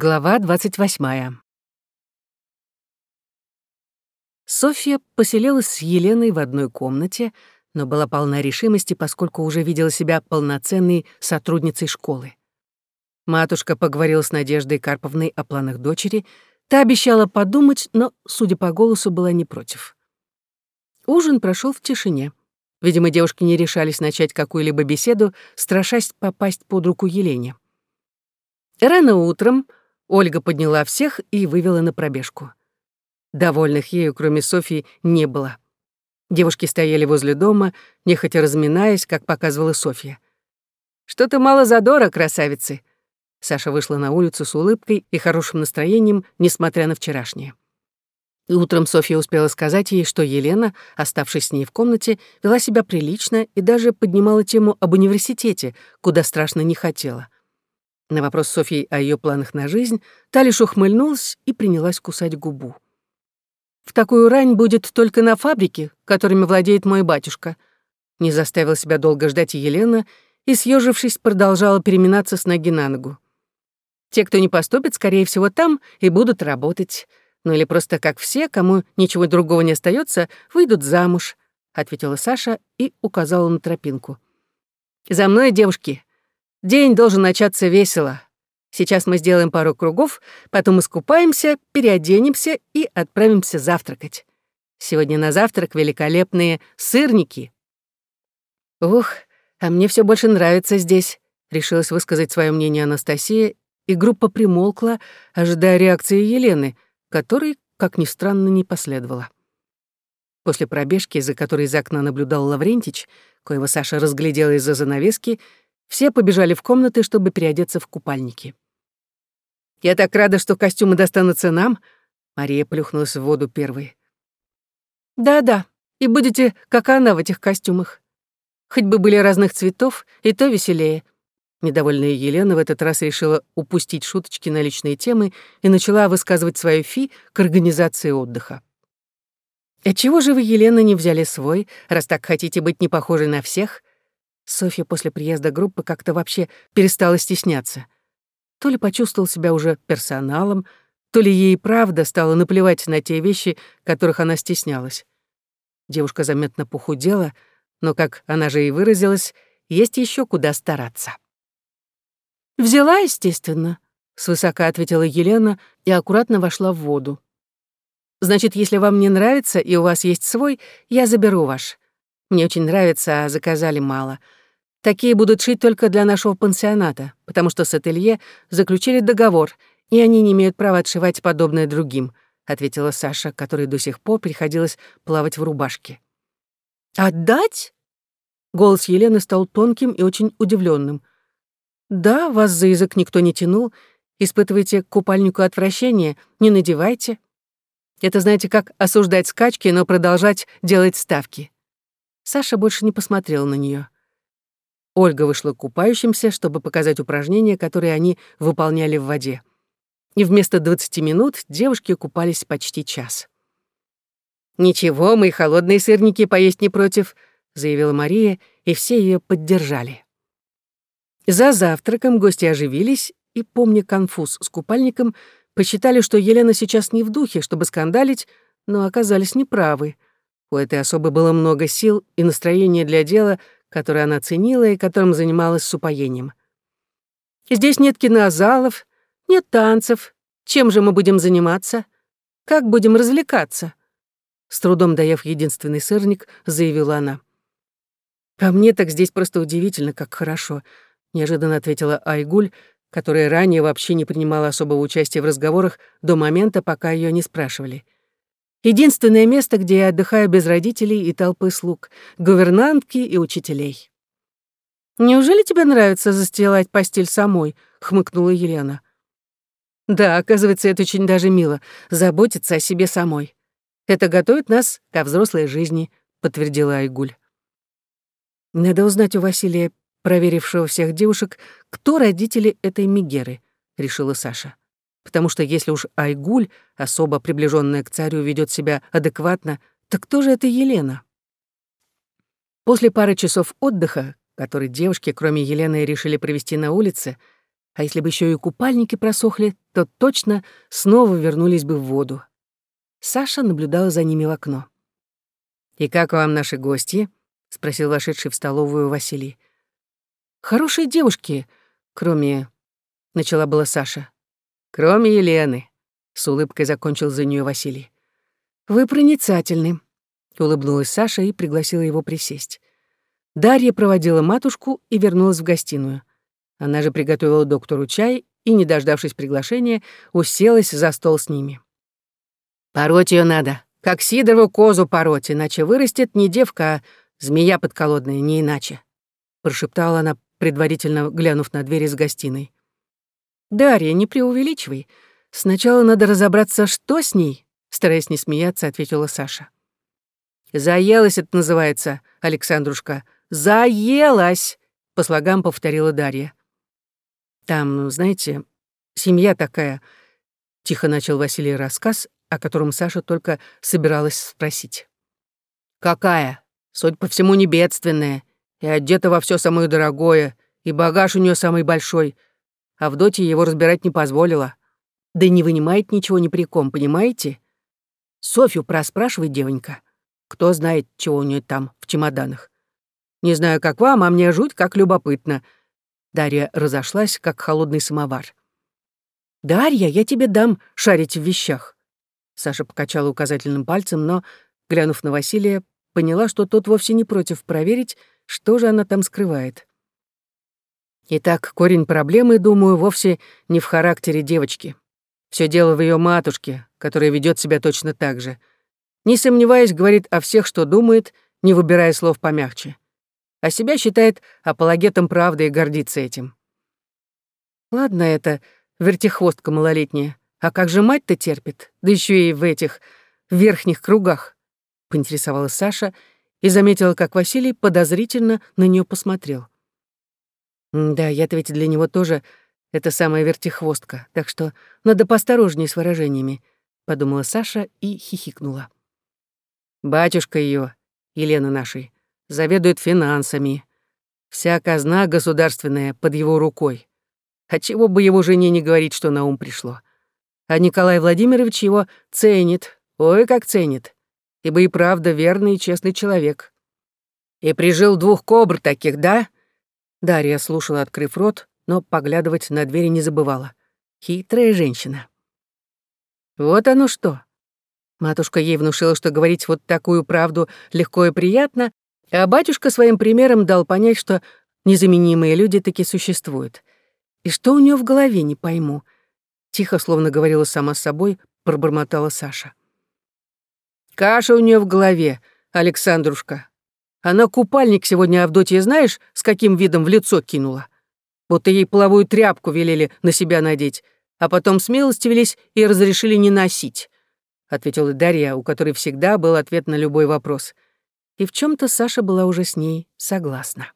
Глава 28. Софья поселилась с Еленой в одной комнате, но была полна решимости, поскольку уже видела себя полноценной сотрудницей школы. Матушка поговорила с Надеждой Карповной о планах дочери, та обещала подумать, но, судя по голосу, была не против. Ужин прошел в тишине. Видимо, девушки не решались начать какую-либо беседу, страшась попасть под руку Елене. Рано утром Ольга подняла всех и вывела на пробежку. Довольных ею, кроме Софьи, не было. Девушки стояли возле дома, нехотя разминаясь, как показывала Софья. «Что-то мало задора, красавицы!» Саша вышла на улицу с улыбкой и хорошим настроением, несмотря на вчерашнее. И утром Софья успела сказать ей, что Елена, оставшись с ней в комнате, вела себя прилично и даже поднимала тему об университете, куда страшно не хотела — на вопрос Софьи о ее планах на жизнь та лишь ухмыльнулась и принялась кусать губу. «В такую рань будет только на фабрике, которыми владеет мой батюшка». Не заставила себя долго ждать Елена и, съежившись, продолжала переминаться с ноги на ногу. «Те, кто не поступит, скорее всего, там и будут работать. Ну или просто как все, кому ничего другого не остается, выйдут замуж», — ответила Саша и указала на тропинку. «За мной, девушки, День должен начаться весело. Сейчас мы сделаем пару кругов, потом искупаемся, переоденемся и отправимся завтракать. Сегодня на завтрак великолепные сырники. Ух, а мне все больше нравится здесь, решилась высказать свое мнение Анастасия, и группа примолкла, ожидая реакции Елены, которой, как ни странно, не последовало. После пробежки, за которой из окна наблюдал Лаврентич, коего Саша разглядела из-за занавески, все побежали в комнаты, чтобы переодеться в купальники. «Я так рада, что костюмы достанутся нам», — Мария плюхнулась в воду первой. «Да-да, и будете, как она в этих костюмах. Хоть бы были разных цветов, и то веселее». Недовольная Елена в этот раз решила упустить шуточки на личные темы и начала высказывать свою фи к организации отдыха. «Отчего же вы, Елена, не взяли свой, раз так хотите быть не похожей на всех?» Софья после приезда группы как-то вообще перестала стесняться. То ли почувствовал себя уже персоналом, то ли ей правда стало наплевать на те вещи, которых она стеснялась. Девушка заметно похудела, но, как она же и выразилась, есть еще куда стараться. «Взяла, естественно», — свысока ответила Елена и аккуратно вошла в воду. «Значит, если вам не нравится и у вас есть свой, я заберу ваш. Мне очень нравится, а заказали мало. Такие будут шить только для нашего пансионата, потому что с ателье заключили договор, и они не имеют права отшивать подобное другим», — ответила Саша, которой до сих пор приходилось плавать в рубашке. «Отдать?» Голос Елены стал тонким и очень удивленным. «Да, вас за язык никто не тянул. Испытываете к купальнику отвращение, не надевайте. Это, знаете, как осуждать скачки, но продолжать делать ставки». Саша больше не посмотрел на нее. Ольга вышла к купающимся, чтобы показать упражнения, которые они выполняли в воде. И вместо 20 минут девушки купались почти час. «Ничего, мы холодные сырники поесть не против», — заявила Мария, и все ее поддержали. За завтраком гости оживились и, помня конфуз с купальником, посчитали, что Елена сейчас не в духе, чтобы скандалить, но оказались неправы. У этой особы было много сил и настроения для дела — которое она ценила и которым занималась с упоением. «Здесь нет кинозалов, нет танцев. Чем же мы будем заниматься? Как будем развлекаться?» С трудом доев единственный сырник, заявила она. «По мне так здесь просто удивительно, как хорошо», — неожиданно ответила Айгуль, которая ранее вообще не принимала особого участия в разговорах до момента, пока ее не спрашивали. Единственное место, где я отдыхаю без родителей и толпы слуг, гувернантки и учителей. «Неужели тебе нравится застилать постель самой?» — хмыкнула Елена. «Да, оказывается, это очень даже мило — заботиться о себе самой. Это готовит нас ко взрослой жизни», — подтвердила Айгуль. «Надо узнать у Василия, проверившего всех девушек, кто родители этой Мегеры», — решила Саша потому что если уж Айгуль, особо приближенная к царю, ведет себя адекватно, то кто же это Елена? После пары часов отдыха, который девушки, кроме Елены, решили провести на улице, а если бы еще и купальники просохли, то точно снова вернулись бы в воду. Саша наблюдала за ними в окно. «И как вам наши гости?» — спросил вошедший в столовую Василий. «Хорошие девушки, кроме...» — начала была Саша. «Кроме Елены», — с улыбкой закончил за нее Василий. «Вы проницательны», — улыбнулась Саша и пригласила его присесть. Дарья проводила матушку и вернулась в гостиную. Она же приготовила доктору чай и, не дождавшись приглашения, уселась за стол с ними. «Пороть ее надо, как Сидорову козу пороть, иначе вырастет не девка, а змея подколодная, не иначе», — прошептала она, предварительно глянув на дверь из гостиной. «Дарья, не преувеличивай. Сначала надо разобраться, что с ней», — стараясь не смеяться, ответила Саша. «Заелась это называется, Александрушка. Заелась!» — по слогам повторила Дарья. «Там, знаете, семья такая...» — тихо начал Василий рассказ, о котором Саша только собиралась спросить. «Какая? Судя по всему, не бедственная, и одета во все самое дорогое, и багаж у нее самый большой, Авдотья его разбирать не позволила. Да не вынимает ничего ни при ком, понимаете? Софью проспрашивай, девонька. Кто знает, чего у нее там в чемоданах. Не знаю, как вам, а мне жуть как любопытно. Дарья разошлась, как холодный самовар. «Дарья, я тебе дам шарить в вещах». Саша покачала указательным пальцем, но, глянув на Василия, поняла, что тот вовсе не против проверить, что же она там скрывает. Итак, корень проблемы, думаю, вовсе не в характере девочки. Все дело в ее матушке, которая ведет себя точно так же. Не сомневаясь, говорит о всех, что думает, не выбирая слов помягче. А себя считает апологетом правды и гордится этим. Ладно это, вертихвостка малолетняя. А как же мать-то терпит? Да еще и в этих верхних кругах. Поинтересовалась Саша и заметила, как Василий подозрительно на нее посмотрел. Да, я-то ведь для него тоже эта самая вертихвостка, так что надо поосторожнее с выражениями, подумала Саша и хихикнула. Батюшка ее, Елена нашей, заведует финансами. Вся казна государственная под его рукой. А чего бы его жене не говорить, что на ум пришло. А Николай Владимирович его ценит, ой, как ценит, ибо и правда верный и честный человек. И прижил двух кобр таких, да? Дарья слушала, открыв рот, но поглядывать на двери не забывала. Хитрая женщина. Вот оно что. Матушка ей внушила, что говорить вот такую правду легко и приятно, а батюшка своим примером дал понять, что незаменимые люди таки существуют. И что у нее в голове, не пойму. Тихо, словно говорила сама с собой, пробормотала Саша. Каша у нее в голове, Александрушка. Она купальник сегодня Авдотья знаешь, с каким видом в лицо кинула? Будто ей половую тряпку велели на себя надеть, а потом смилостивились и разрешили не носить», — ответила Дарья, у которой всегда был ответ на любой вопрос. И в чем то Саша была уже с ней согласна.